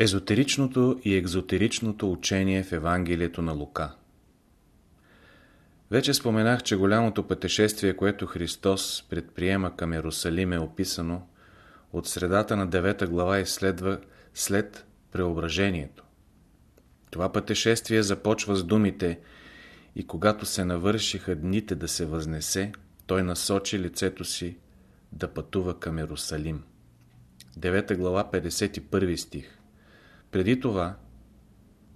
Езотеричното и екзотеричното учение в Евангелието на Лука Вече споменах, че голямото пътешествие, което Христос предприема към Ерусалим е описано от средата на 9 глава и следва след преображението. Това пътешествие започва с думите и когато се навършиха дните да се възнесе, той насочи лицето си да пътува към Ерусалим. 9 глава 51 стих преди това,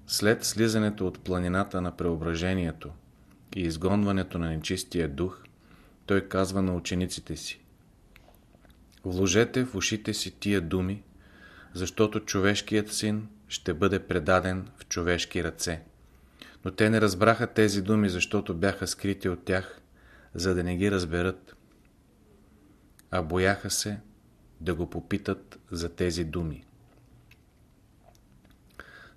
след слизането от планината на преображението и изгонването на нечистия дух, той казва на учениците си Вложете в ушите си тия думи, защото човешкият син ще бъде предаден в човешки ръце. Но те не разбраха тези думи, защото бяха скрити от тях, за да не ги разберат, а бояха се да го попитат за тези думи.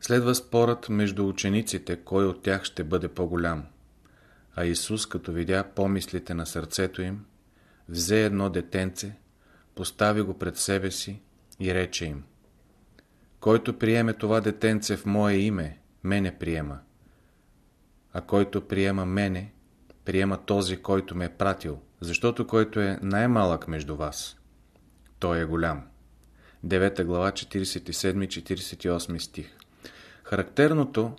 Следва спорът между учениците, кой от тях ще бъде по-голям. А Исус, като видя помислите на сърцето им, взе едно детенце, постави го пред себе си и рече им Който приеме това детенце в мое име, мене приема. А който приема мене, приема този, който ме е пратил, защото който е най-малък между вас, той е голям. 9 глава 47-48 стих Характерното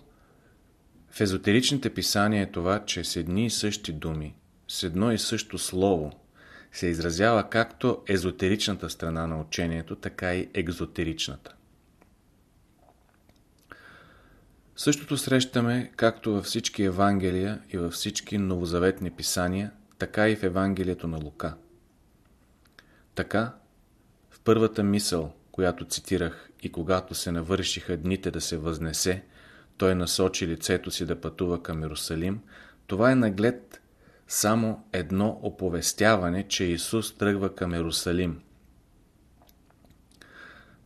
в езотеричните писания е това, че с едни и същи думи, с едно и също слово, се изразява както езотеричната страна на учението, така и екзотеричната. Същото срещаме както във всички Евангелия и във всички новозаветни писания, така и в Евангелието на Лука. Така, в първата мисъл, която цитирах, и когато се навършиха дните да се възнесе, той насочи лицето си да пътува към Иерусалим, това е наглед само едно оповестяване, че Исус тръгва към Иерусалим.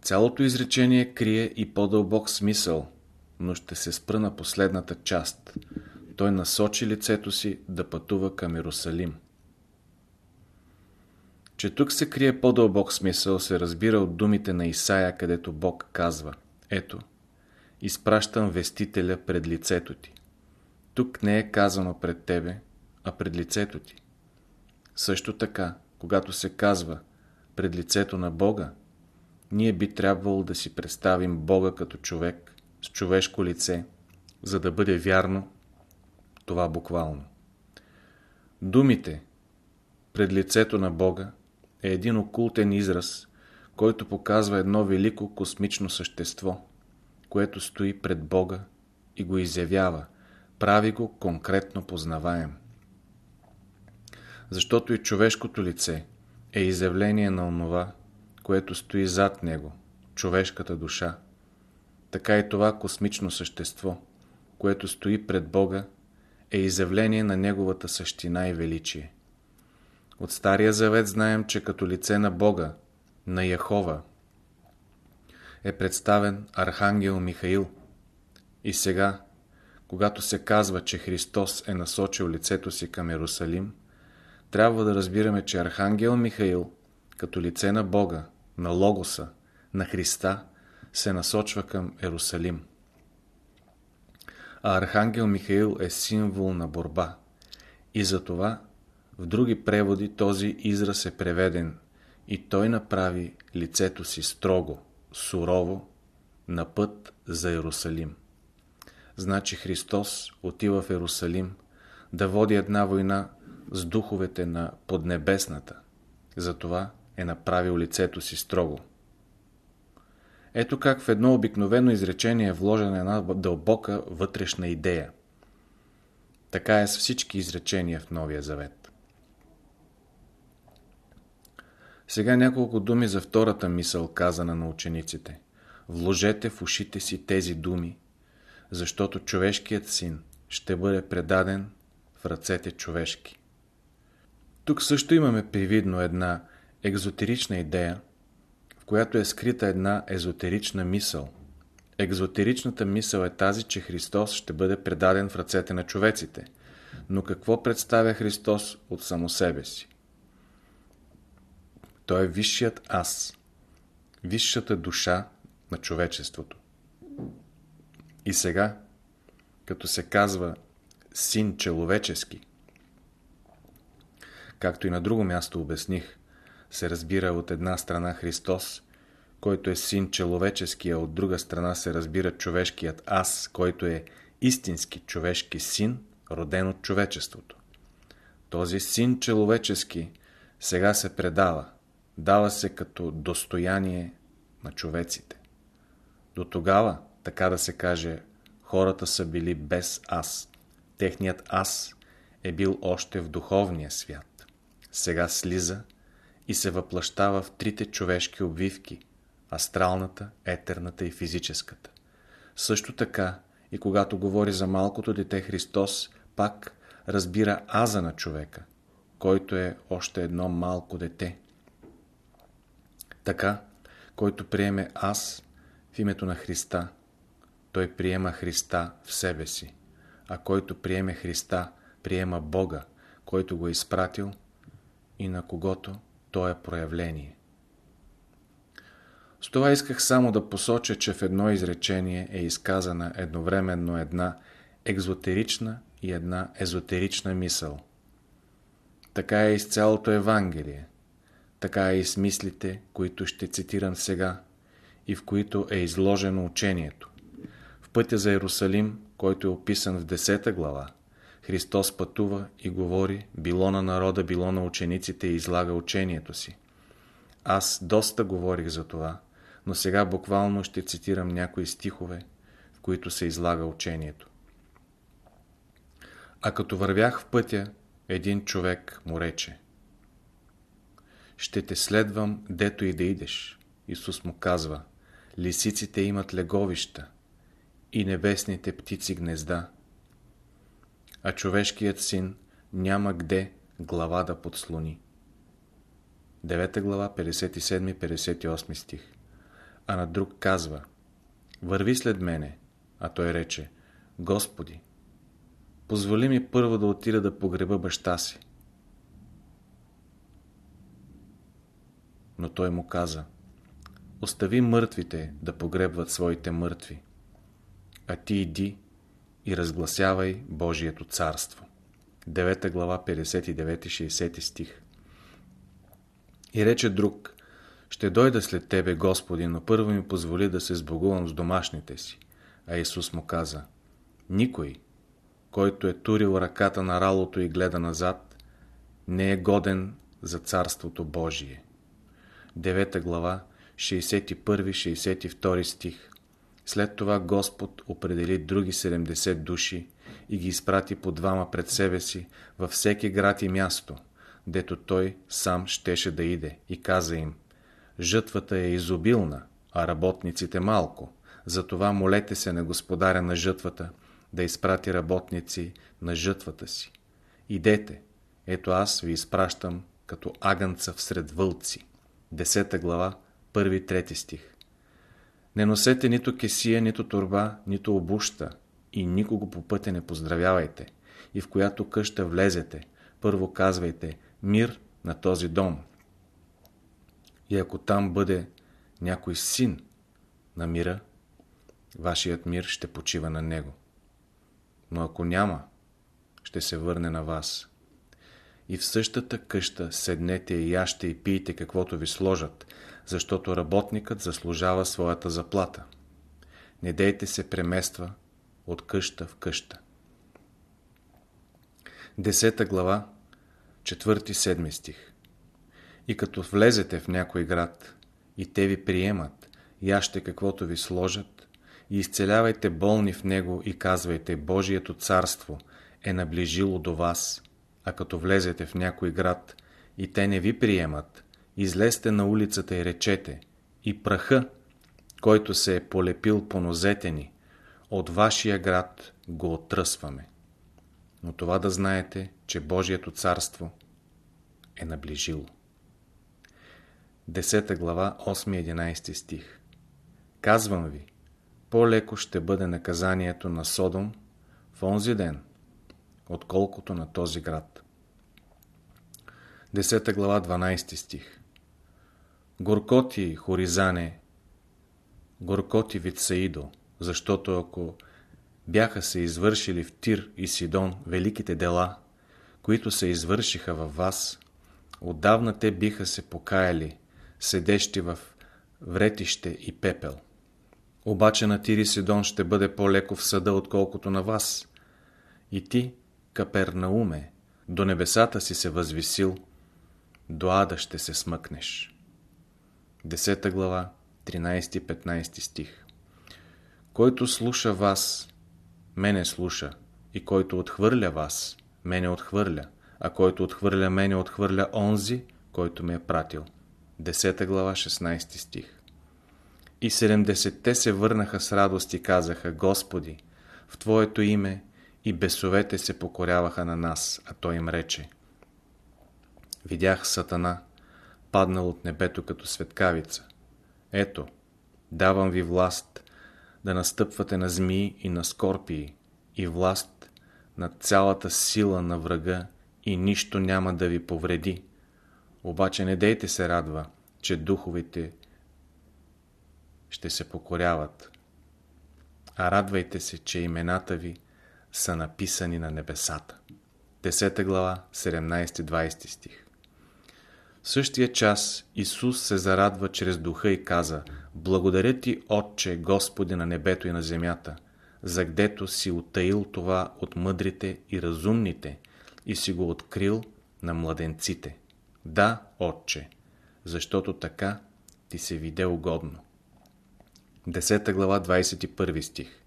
Цялото изречение крие и по-дълбок смисъл, но ще се спра на последната част. Той насочи лицето си да пътува към Иерусалим. Че тук се крие по-дълбок смисъл, се разбира от думите на Исаия, където Бог казва Ето, изпращам вестителя пред лицето ти. Тук не е казано пред тебе, а пред лицето ти. Също така, когато се казва пред лицето на Бога, ние би трябвало да си представим Бога като човек, с човешко лице, за да бъде вярно това буквално. Думите пред лицето на Бога е един окултен израз, който показва едно велико космично същество, което стои пред Бога и го изявява, прави го конкретно познаваем. Защото и човешкото лице е изявление на онова, което стои зад него, човешката душа. Така и това космично същество, което стои пред Бога, е изявление на Неговата същина и величие. От Стария Завет знаем, че като лице на Бога, на Яхова, е представен Архангел Михаил. И сега, когато се казва, че Христос е насочил лицето си към Ерусалим, трябва да разбираме, че Архангел Михаил, като лице на Бога, на Логоса, на Христа, се насочва към Ерусалим. А Архангел Михаил е символ на борба. И затова в други преводи този израз е преведен и той направи лицето си строго, сурово, на път за Иерусалим. Значи Христос отива в Иерусалим да води една война с духовете на поднебесната. Затова е направил лицето си строго. Ето как в едно обикновено изречение е вложена една дълбока вътрешна идея. Така е с всички изречения в Новия Завет. Сега няколко думи за втората мисъл, казана на учениците. Вложете в ушите си тези думи, защото човешкият син ще бъде предаден в ръцете човешки. Тук също имаме привидно една екзотерична идея, в която е скрита една езотерична мисъл. Екзотеричната мисъл е тази, че Христос ще бъде предаден в ръцете на човеците. Но какво представя Христос от само себе си? Той е висшият аз, висшата душа на човечеството. И сега, като се казва син человечески, както и на друго място обясних, се разбира от една страна Христос, който е син человечески, а от друга страна се разбира човешкият аз, който е истински човешки син, роден от човечеството. Този син человечески сега се предава, дава се като достояние на човеците. До тогава, така да се каже, хората са били без аз. Техният аз е бил още в духовния свят. Сега слиза и се въплащава в трите човешки обвивки – астралната, етерната и физическата. Също така и когато говори за малкото дете Христос, пак разбира аза на човека, който е още едно малко дете. Така, който приеме аз в името на Христа, той приема Христа в себе си, а който приеме Христа, приема Бога, който го е изпратил и на когото то е проявление. С това исках само да посоча, че в едно изречение е изказана едновременно една екзотерична и една езотерична мисъл. Така е и с цялото Евангелие. Така е и с мислите, които ще цитирам сега и в които е изложено учението. В пътя за Иерусалим, който е описан в 10 глава, Христос пътува и говори, било на народа, било на учениците и излага учението си. Аз доста говорих за това, но сега буквално ще цитирам някои стихове, в които се излага учението. А като вървях в пътя, един човек му рече Ще те следвам, дето и да идеш. Исус му казва Лисиците имат леговища и небесните птици гнезда, а човешкият син няма где глава да подслони. 9 глава, 57-58 стих. А на друг казва Върви след мене, а той рече Господи, позволи ми първо да отида да погреба баща си. Но той му каза Остави мъртвите да погребват своите мъртви, а ти иди и разгласявай Божието царство. 9 глава 59-60 стих И рече друг, ще дойда след тебе, Господи, но първо ми позволи да се сбогувам с домашните си. А Исус му каза, никой, който е турил ръката на ралото и гледа назад, не е годен за Царството Божие. 9 глава 61-62 стих след това Господ определи други 70 души и ги изпрати по двама пред себе си във всеки град и място, дето той сам щеше да иде и каза им Жътвата е изобилна, а работниците малко. Затова молете се на господаря на жътвата да изпрати работници на жътвата си. Идете, ето аз ви изпращам като агънца всред вълци. 10 глава, 1-3 стих. Не носете нито кесия, нито турба, нито обуща и никого по пътя не поздравявайте. И в която къща влезете, първо казвайте мир на този дом. И ако там бъде някой син на мира, вашият мир ще почива на него. Но ако няма, ще се върне на вас. И в същата къща седнете и яще и пийте каквото ви сложат, защото работникът заслужава своята заплата. Не дейте се премества от къща в къща. Десета глава, четвърти седми стих. И като влезете в някой град и те ви приемат, яще каквото ви сложат, и изцелявайте болни в него и казвайте Божието царство е наближило до вас, а като влезете в някой град и те не ви приемат, излезте на улицата и речете и праха, който се е полепил по нозете ни, от вашия град го отръсваме. Но това да знаете, че Божието царство е наближило. 10 глава 8-11 стих Казвам ви, по-леко ще бъде наказанието на Содом в онзи ден, отколкото на този град. 10 глава 12 стих Горкоти, Хоризане, горкоти Вицаидо, защото ако бяха се извършили в Тир и Сидон великите дела, които се извършиха във вас, отдавна те биха се покаяли, седещи в вретище и пепел. Обаче на Тир и Сидон ще бъде по-леко в съда, отколкото на вас. И ти, Капернауме, до небесата си се възвисил, до ада ще се смъкнеш. 10 глава, 13-15 стих Който слуша вас, мене слуша, и който отхвърля вас, мене отхвърля, а който отхвърля мене, отхвърля онзи, който ме е пратил. 10 глава, 16 стих И седемдесетте се върнаха с радост и казаха, Господи, в Твоето име и бесовете се покоряваха на нас, а Той им рече. Видях Сатана, паднал от небето като светкавица. Ето, давам ви власт да настъпвате на змии и на скорпии и власт над цялата сила на врага и нищо няма да ви повреди. Обаче не дейте се радва, че духовете ще се покоряват, а радвайте се, че имената ви са написани на небесата. 10 глава, 17-20 стих В същия час Исус се зарадва чрез духа и каза Благодаря ти, Отче, Господи на небето и на земята, за гдето си утаил това от мъдрите и разумните и си го открил на младенците. Да, Отче, защото така ти се виде угодно. 10 глава, 21 стих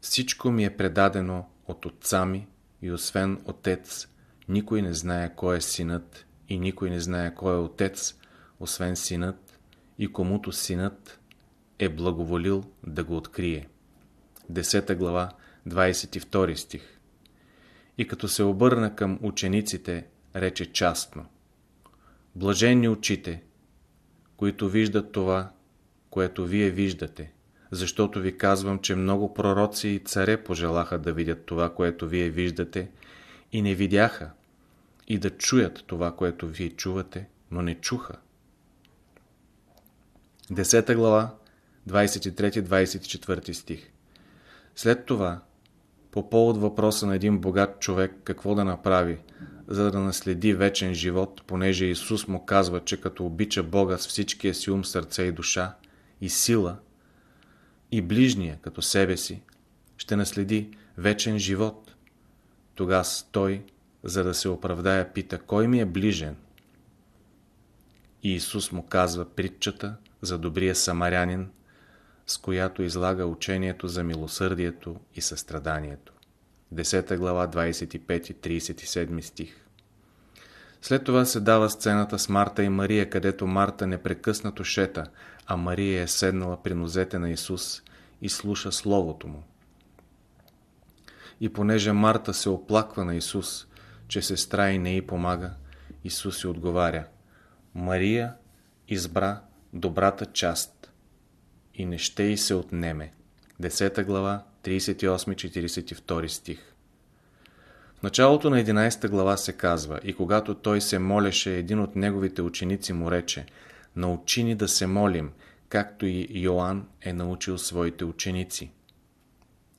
всичко ми е предадено от отца ми и освен отец, никой не знае кой е синът и никой не знае кой е отец, освен синът и комуто синът е благоволил да го открие. 10 глава, 22 стих. И като се обърна към учениците, рече частно. Блаженни очите, които виждат това, което вие виждате – защото ви казвам, че много пророци и царе пожелаха да видят това, което вие виждате, и не видяха, и да чуят това, което вие чувате, но не чуха. 10 глава, 23-24 стих След това, по повод въпроса на един богат човек какво да направи, за да наследи вечен живот, понеже Исус му казва, че като обича Бога с всичкия си ум, сърце и душа и сила – и ближния като себе си, ще наследи вечен живот. Тогава той, за да се оправдая, пита, кой ми е ближен? И Исус му казва притчата за добрия самарянин, с която излага учението за милосърдието и състраданието. 10 глава 25-37 стих След това се дава сцената с Марта и Мария, където Марта непрекъснато шета, а Мария е седнала при нозете на Исус и слуша Словото му. И понеже Марта се оплаква на Исус, че сестра и не й помага, Исус си отговаря Мария избра добрата част и не ще й се отнеме. 10 глава, 38-42 стих В началото на 11 глава се казва И когато той се молеше, един от неговите ученици му рече Научи ни да се молим, както и Йоанн е научил своите ученици.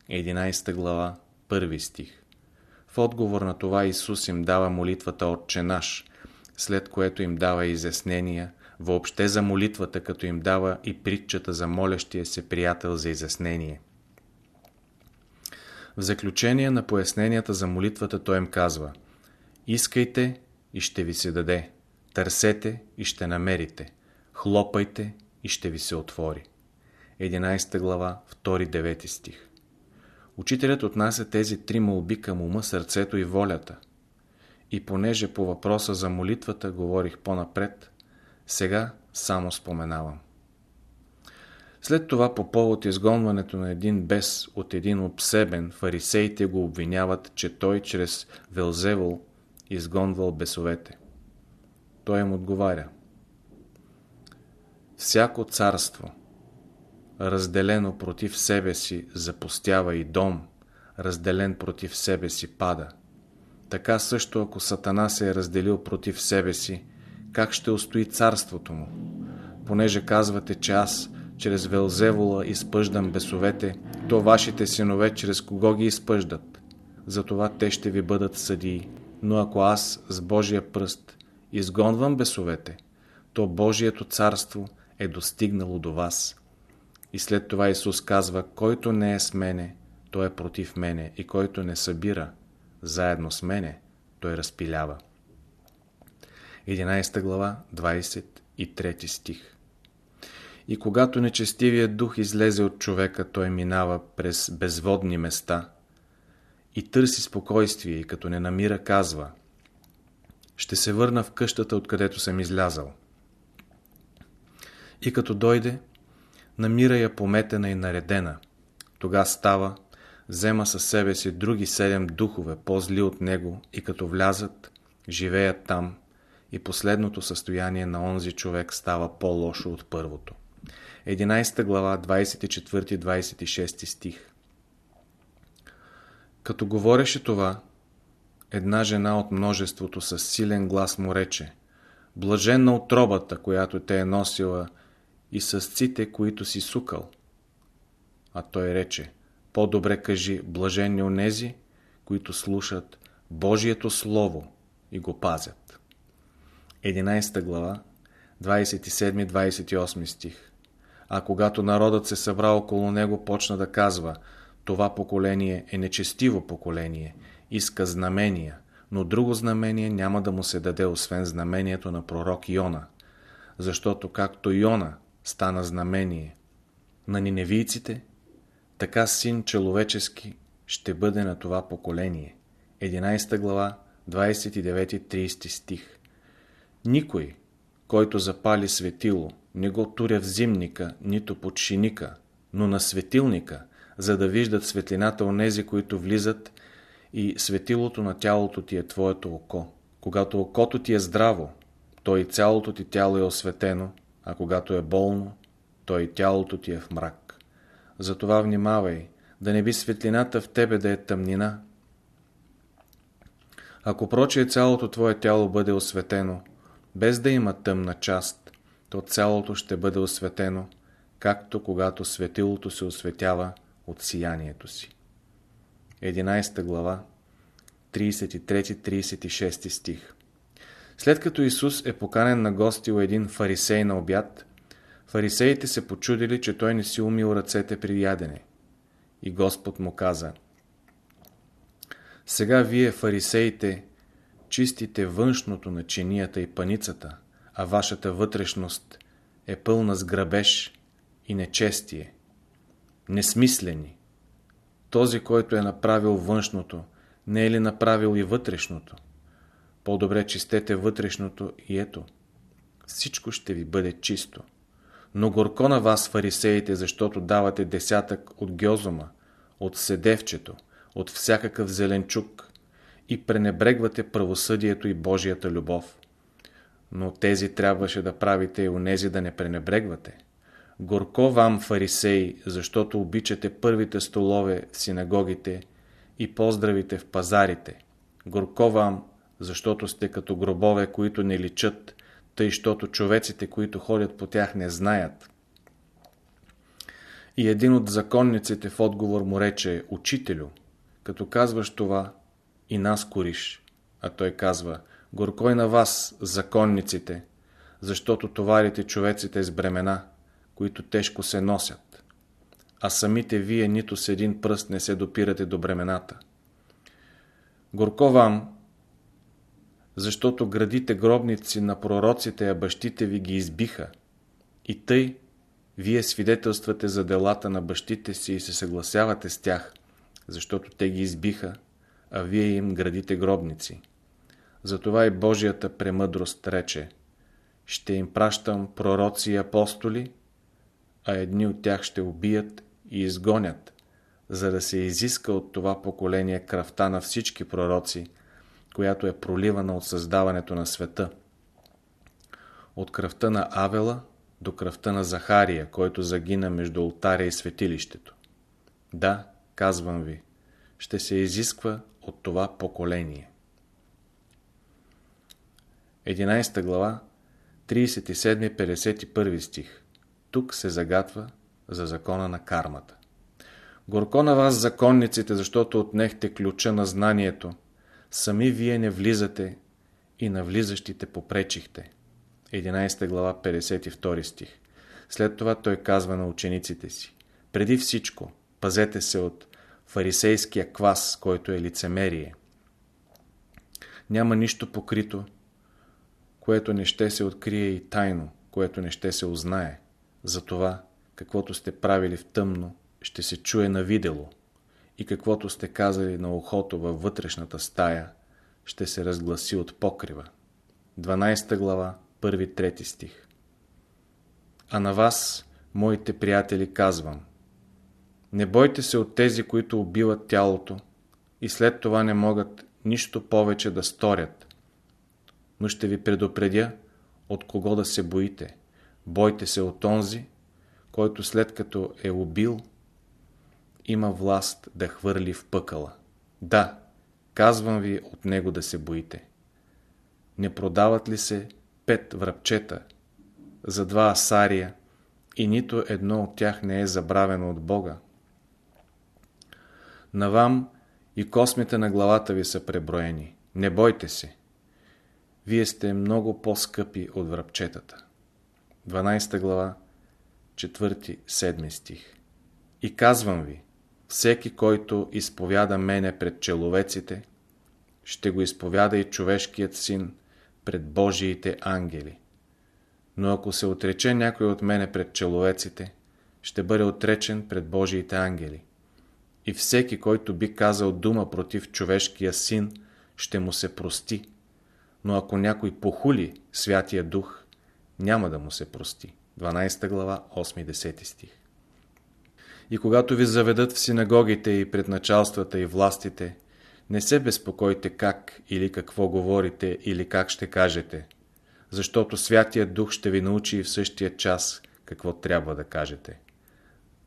11 глава, 1 стих В отговор на това Исус им дава молитвата Отче наш, след което им дава изяснения, въобще за молитвата, като им дава и притчата за молящия се приятел за изяснение. В заключение на поясненията за молитвата той им казва Искайте и ще ви се даде, търсете и ще намерите, хлопайте и ще ви се отвори. 11 глава, 2-9 стих Учителят отнася тези три молби към ума, сърцето и волята. И понеже по въпроса за молитвата говорих по-напред, сега само споменавам. След това по повод изгонването на един бес от един обсебен, фарисеите го обвиняват, че той чрез Велзевол изгонвал бесовете. Той им отговаря – Всяко царство, разделено против себе си, запустява и дом, разделен против себе си, пада. Така също, ако Сатана се е разделил против себе си, как ще устои царството му? Понеже казвате, че аз, чрез Велзевола, изпъждам бесовете, то вашите синове чрез кого ги изпъждат. Затова те ще ви бъдат съдии. Но ако аз с Божия пръст изгонвам бесовете, то Божието царство е достигнало до вас. И след това Исус казва, който не е с мене, той е против мене и който не събира заедно с мене, той разпилява. 11 глава, 23 стих И когато нечестивият дух излезе от човека, той минава през безводни места и търси спокойствие и като не намира, казва Ще се върна в къщата, откъдето съм излязал. И като дойде, намира я пометена и наредена. Тога става, взема със себе си други седем духове, по-зли от него, и като влязат, живеят там, и последното състояние на онзи човек става по-лошо от първото. 11 глава, 24-26 стих Като говореше това, една жена от множеството с силен глас му рече Блаженна отробата, която те е носила и съсците, които си сукал. А той рече По-добре кажи, блаженни онези, които слушат Божието Слово и го пазят. 11 глава, 27-28 стих. А когато народът се събра около него, почна да казва, това поколение е нечестиво поколение, иска знамения, но друго знамение няма да му се даде, освен знамението на пророк Йона. Защото както Йона стана знамение на ниневийците, така син человечески ще бъде на това поколение. 11 глава, 29-30 стих. Никой, който запали светило, не го туря в зимника, нито под шиника, но на светилника, за да виждат светлината онези, които влизат и светилото на тялото ти е твоето око. Когато окото ти е здраво, то и цялото ти тяло е осветено, а когато е болно, то и тялото ти е в мрак. Затова внимавай, да не би светлината в тебе да е тъмнина. Ако прочее цялото твое тяло бъде осветено, без да има тъмна част, то цялото ще бъде осветено, както когато светилото се осветява от сиянието си. 11 глава, 33-36 стих След като Исус е поканен на гости у един фарисей на обяд, фарисеите се почудили, че той не си умил ръцете при ядене. И Господ му каза Сега вие, фарисеите, чистите външното на чинията и паницата, а вашата вътрешност е пълна с грабеж и нечестие. Несмислени. Този, който е направил външното, не е ли направил и вътрешното? По-добре чистете вътрешното и ето. Всичко ще ви бъде чисто. Но горко на вас, фарисеите, защото давате десятък от гьозома, от седевчето, от всякакъв зеленчук, и пренебрегвате правосъдието и Божията любов. Но тези трябваше да правите и онези да не пренебрегвате. Горко вам, фарисеи, защото обичате първите столове в синагогите и поздравите в пазарите. Горко вам, защото сте като гробове, които не личат, тъй, щото човеците, които ходят по тях, не знаят. И един от законниците в отговор му рече, Учителю, като казваш това, и нас кориш. А той казва, горкой на вас, законниците, защото товарите човеците с бремена, които тежко се носят. А самите вие нито с един пръст не се допирате до бремената. Горко вам, защото градите гробници на пророците, а бащите ви ги избиха. И тъй, вие свидетелствате за делата на бащите си и се съгласявате с тях, защото те ги избиха, а вие им градите гробници. Затова и Божията премъдрост рече Ще им пращам пророци и апостоли, а едни от тях ще убият и изгонят, за да се изиска от това поколение кръвта на всички пророци, която е проливана от създаването на света. От кръвта на Авела до кръвта на Захария, който загина между алтаря и светилището. Да, казвам ви, ще се изисква от това поколение. 11 глава, 37-51 стих. Тук се загатва за закона на кармата. Горко на вас законниците, защото отнехте ключа на знанието. Сами вие не влизате и на влизащите попречихте. 11 глава, 52 стих. След това той казва на учениците си. Преди всичко, пазете се от фарисейския квас, който е лицемерие. Няма нищо покрито, което не ще се открие и тайно, което не ще се узнае. Затова, каквото сте правили в тъмно, ще се чуе на видело и каквото сте казали на ухото във вътрешната стая, ще се разгласи от покрива. 12 глава, 1-3 стих А на вас, моите приятели, казвам Не бойте се от тези, които убиват тялото и след това не могат нищо повече да сторят. Но ще ви предупредя от кого да се боите. Бойте се от онзи, който след като е убил, има власт да хвърли в пъкала. Да, казвам ви от него да се боите. Не продават ли се пет връбчета за два асария и нито едно от тях не е забравено от Бога? На вам и космите на главата ви са преброени. Не бойте се. Вие сте много по-скъпи от връбчетата. 12 глава, 4-7 стих. И казвам ви, всеки, който изповяда мене пред человеците, ще го изповяда и човешкият син пред Божиите ангели. Но ако се отрече някой от мене пред человеците, ще бъде отречен пред Божиите ангели. И всеки, който би казал дума против човешкия син, ще му се прости. Но ако някой похули Святия Дух, няма да му се прости. 12 глава, 8-10 стих. И когато ви заведат в синагогите и пред началствата и властите, не се безпокойте как или какво говорите или как ще кажете, защото Святия Дух ще ви научи и в същия час какво трябва да кажете.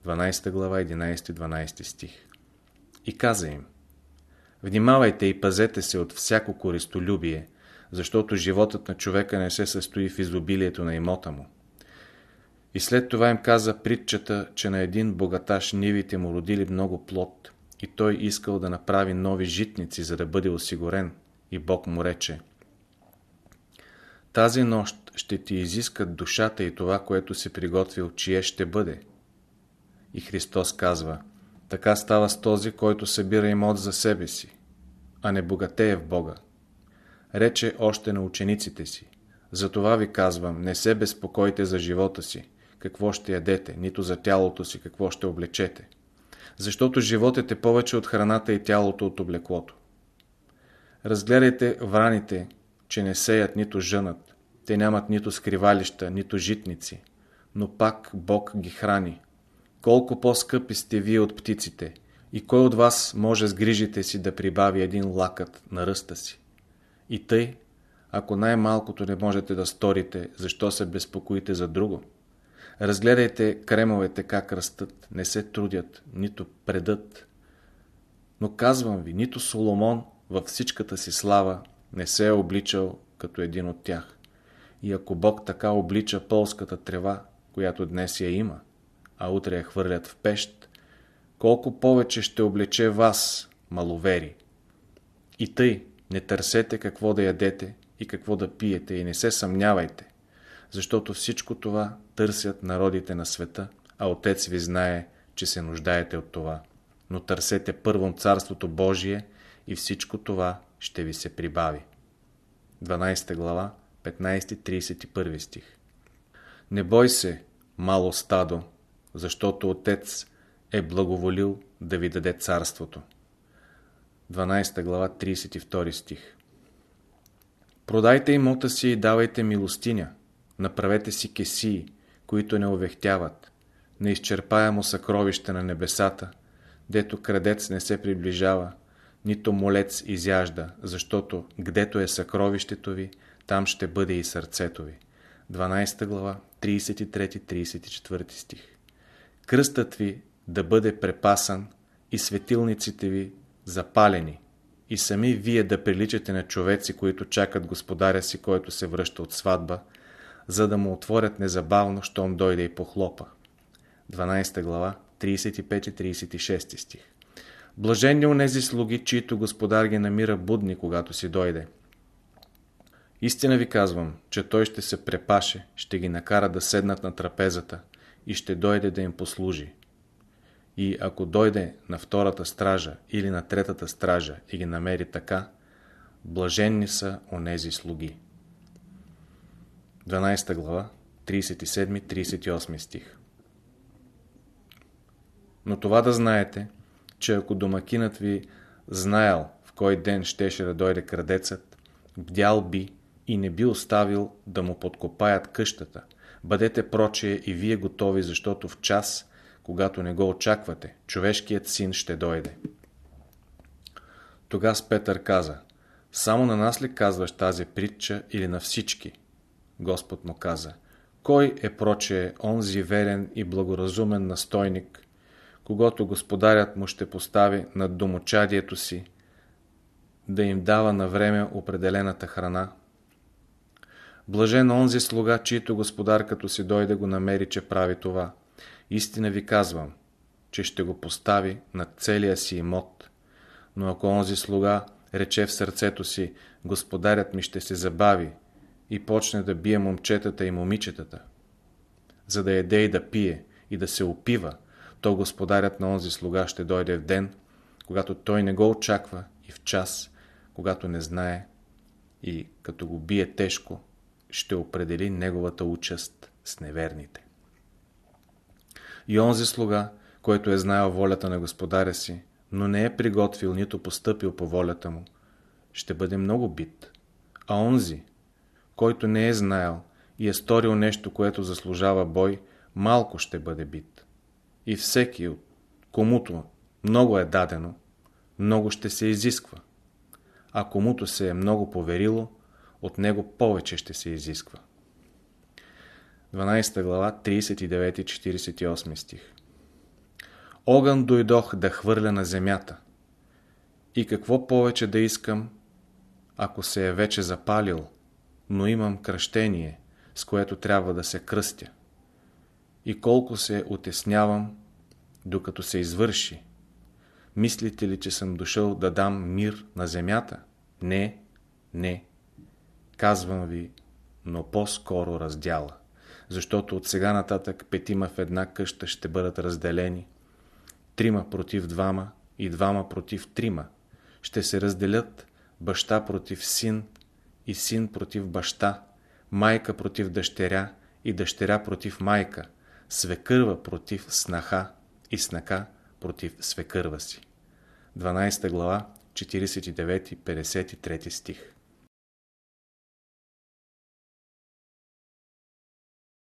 12 глава, 11-12 стих И каза им, Внимавайте и пазете се от всяко користолюбие, защото животът на човека не се състои в изобилието на имота му. И след това им каза притчата, че на един богаташ нивите му родили много плод и той искал да направи нови житници, за да бъде осигурен. И Бог му рече Тази нощ ще ти изискат душата и това, което си приготвил, чие ще бъде. И Христос казва Така става с този, който събира имот за себе си, а не богатее в Бога. Рече още на учениците си Затова ви казвам, не се безпокойте за живота си, какво ще ядете, нито за тялото си, какво ще облечете. Защото животът е повече от храната и тялото от облеклото. Разгледайте враните, че не сеят нито жънат, те нямат нито скривалища, нито житници, но пак Бог ги храни. Колко по-скъпи сте вие от птиците и кой от вас може с грижите си да прибави един лакът на ръста си? И тъй, ако най-малкото не можете да сторите, защо се безпокоите за друго? Разгледайте кремовете как растат, не се трудят, нито предат. Но казвам ви, нито Соломон във всичката си слава не се е обличал като един от тях. И ако Бог така облича полската трева, която днес я има, а утре я хвърлят в пещ, колко повече ще облече вас, маловери. И тъй, не търсете какво да ядете и какво да пиете и не се съмнявайте, защото всичко това търсят народите на света, а Отец ви знае, че се нуждаете от това. Но търсете първом Царството Божие и всичко това ще ви се прибави. 12 глава, 15-31 стих Не бой се, мало стадо, защото Отец е благоволил да ви даде царството. 12 глава, 32 стих Продайте имота си и давайте милостиня, направете си кесии, които не увехтяват, неизчерпаемо съкровище на небесата, дето крадец не се приближава, нито молец изяжда, защото гдето е съкровището ви, там ще бъде и сърцето ви. 12 глава, 33-34 стих Кръстът ви да бъде препасан и светилниците ви запалени, и сами вие да приличате на човеци, които чакат господаря си, който се връща от сватба, за да му отворят незабавно, щом дойде и похлопа. 12 глава, 35-36 стих. Блаженни онези слуги, чието господар ги намира будни, когато си дойде. Истина ви казвам, че той ще се препаше, ще ги накара да седнат на трапезата и ще дойде да им послужи. И ако дойде на втората стража или на третата стража и ги намери така, блаженни са онези слуги. 12 глава, 37-38 стих Но това да знаете, че ако домакинът ви знаел в кой ден щеше да дойде крадецът, бдял би и не би оставил да му подкопаят къщата. Бъдете прочие и вие готови, защото в час, когато не го очаквате, човешкият син ще дойде. Тогас Петър каза, само на нас ли казваш тази притча или на всички? Господ му каза, кой е прочее онзи верен и благоразумен настойник, когато господарят му ще постави над домочадието си, да им дава на време определената храна? Блажен онзи слуга, чието господар като си дойде го намери, че прави това. Истина ви казвам, че ще го постави над целия си имот. Но ако онзи слуга рече в сърцето си, господарят ми ще се забави и почне да бие момчетата и момичетата, за да еде и да пие и да се опива, то господарят на онзи слуга ще дойде в ден, когато той не го очаква и в час, когато не знае и като го бие тежко, ще определи неговата участ с неверните. И онзи слуга, който е знаел волята на господаря си, но не е приготвил нито постъпил по волята му, ще бъде много бит. А онзи, който не е знаел и е сторил нещо, което заслужава бой, малко ще бъде бит. И всеки, комуто много е дадено, много ще се изисква. А комуто се е много поверило, от него повече ще се изисква. 12 глава, 39-48 стих Огън дойдох да хвърля на земята. И какво повече да искам, ако се е вече запалил, но имам кръщение, с което трябва да се кръстя. И колко се отеснявам, докато се извърши. Мислите ли, че съм дошъл да дам мир на земята? Не, не. Казвам ви, но по-скоро раздяла. Защото от сега нататък петима в една къща ще бъдат разделени, трима против двама и двама против трима. Ще се разделят баща против син и син против баща, майка против дъщеря и дъщеря против майка, свекърва против снаха и снака против свекърва си. 12 глава, 49-53 стих